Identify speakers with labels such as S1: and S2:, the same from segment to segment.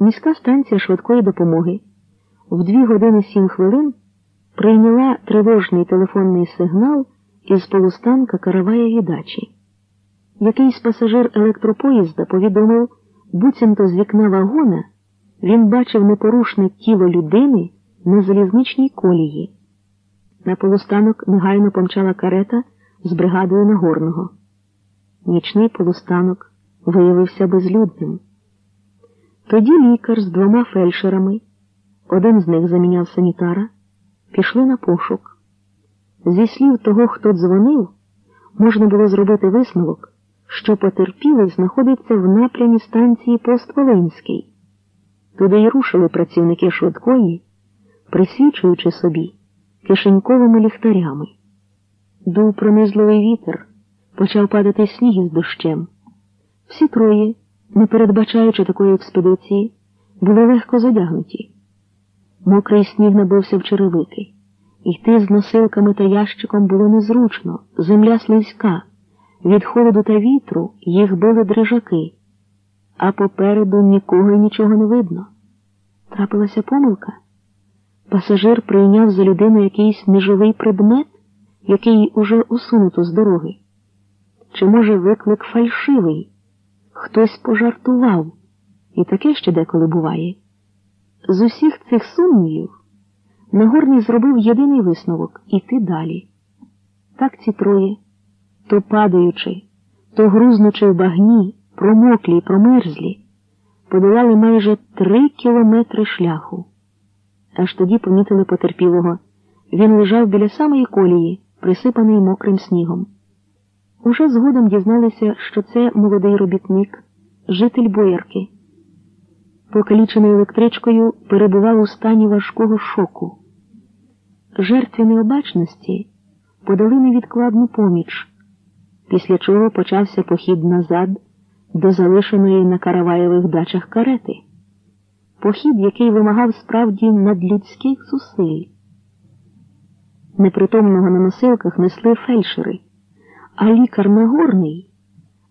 S1: Міська станція швидкої допомоги в дві години сім хвилин прийняла тривожний телефонний сигнал із полустанка каравая дачі. Якийсь пасажир електропоїзда повідомив, буцімто з вікна вагона він бачив непорушне тіло людини на залізничній колії. На полустанок негайно помчала карета з бригадою Нагорного. Нічний полустанок виявився безлюдним. Тоді лікар з двома фельдшерами, один з них заміняв санітара, пішли на пошук. Зі слів того, хто дзвонив, можна було зробити висновок, що потерпілий знаходиться в напрямі станції Пост-Волинський. Туди й рушили працівники швидкої, присвічуючи собі кишеньковими ліхтарями. Дув пронизливий вітер, почав падати сніг із дощем. Всі троє, не передбачаючи такої експедиції, були легко задягнуті. Мокрий сніг набився в черевики. Йти з носилками та ящиком було незручно, земля слизька. Від холоду та вітру їх били дрижаки, а попереду нікого і нічого не видно. Трапилася помилка. Пасажир прийняв за людину якийсь неживий предмет, який уже усунуто з дороги. Чи, може, виклик фальшивий? Хтось пожартував, і таке ще деколи буває. З усіх цих сумнівів Нагорний зробив єдиний висновок іти далі. Так ці троє, то падаючи, то грузнучи в багні, промоклі промерзлі, подолали майже три кілометри шляху. Аж тоді помітили потерпілого. Він лежав біля самої колії, присипаний мокрим снігом. Уже згодом дізналися, що це молодий робітник, житель боярки. Покалічений електричкою перебував у стані важкого шоку. Жертві необачності подали невідкладну поміч, після чого почався похід назад до залишеної на Караваєвих дачах карети. Похід, який вимагав справді надлюдських зусиль. Непритомного на носилках несли фельдшери, а лікар Нагорний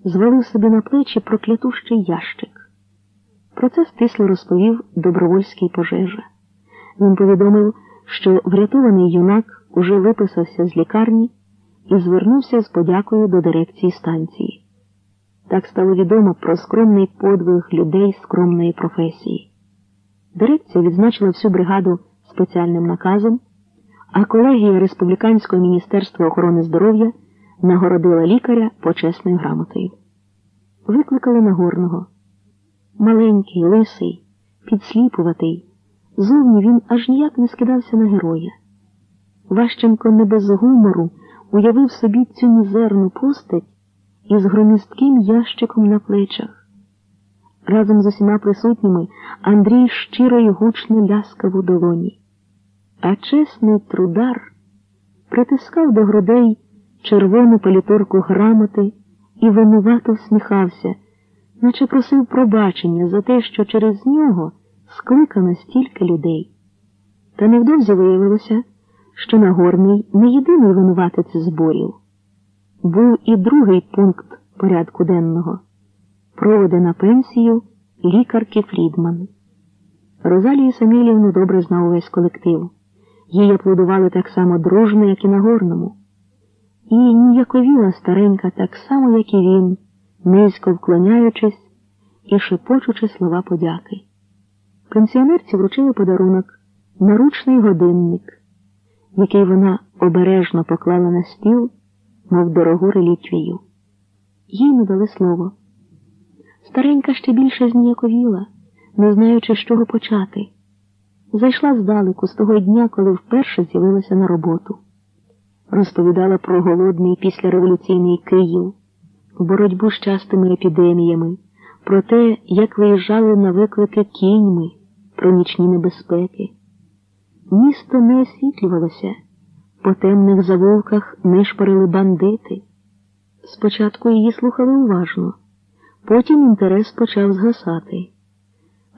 S1: звалив собі на плечі проклятущий ящик. Про це стисло розповів добровольський пожежа. Він повідомив, що врятований юнак уже виписався з лікарні і звернувся з подякою до дирекції станції. Так стало відомо про скромний подвиг людей скромної професії. Дирекція відзначила всю бригаду спеціальним наказом, а колегія Республіканського міністерства охорони здоров'я нагородила лікаря почесною грамотою. Викликали Нагорного. Маленький, лисий, підсліпуватий, зовні він аж ніяк не скидався на героя. Ващенко не без гумору уявив собі цю мізерну постать із громістким ящиком на плечах. Разом з усіма присутніми Андрій щиро й гучно ляскав у долоні, а чесний трудар притискав до грудей червону паліторку грамоти і винувато всміхався наче просив пробачення за те, що через нього скликано стільки людей. Та невдовзі виявилося, що Нагорний не єдиний винуватець зборів. Був і другий пункт порядку денного проводи на пенсію лікарки Фрідман. Розалію Самілівну добре знав увесь колектив. Їй аплодували так само дружно, як і Нагорному. І ніяковіла старенька так само, як і він низько вклоняючись і шепочучи слова подяки. Пенсіонерці вручили подарунок наручний годинник, який вона обережно поклала на стіл, мов дорогу реліквію. Їй не дали слово. Старенька ще більше зніяковіла, не знаючи, з чого почати. Зайшла здалеку з того дня, коли вперше з'явилася на роботу. Розповідала про голодний післяреволюційний Київ боротьбу з частими епідеміями, про те, як виїжджали на виклики кіньми, про нічні небезпеки. Місто не освітлювалося, по темних завулках нишпорили бандити. Спочатку її слухали уважно, потім інтерес почав згасати.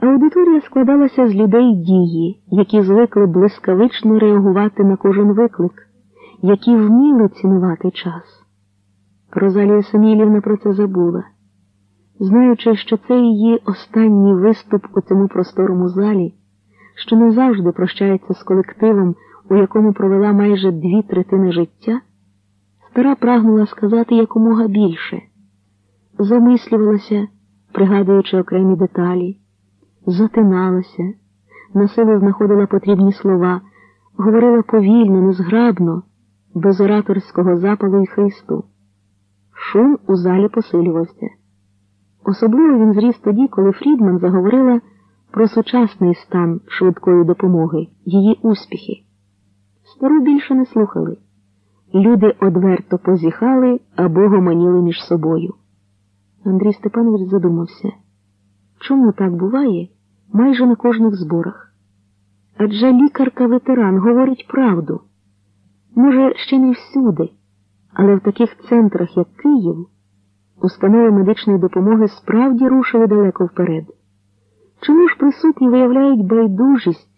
S1: Аудиторія складалася з людей дії, які звикли блискавично реагувати на кожен виклик, які вміли цінувати час. Розалія Самілівна про це забула. знаючи, що це її останній виступ у цьому просторому залі, що не завжди прощається з колективом, у якому провела майже дві третини життя, стара прагнула сказати якомога більше, замислювалася, пригадуючи окремі деталі, затиналася, на силу знаходила потрібні слова, говорила повільно, незграбно, без ораторського запалу і хисту. Шум у залі посилювався. Особливо він зріс тоді, коли Фрідман заговорила про сучасний стан швидкої допомоги, її успіхи. Стару більше не слухали. Люди одверто позіхали або гомоніли між собою. Андрій Степанович задумався, чому так буває майже на кожних зборах? Адже лікарка-ветеран говорить правду. Може, ще не всюди, але в таких центрах, як Київ, установи медичної допомоги справді рушили далеко вперед. Чому ж присутні виявляють байдужість?